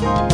Bye.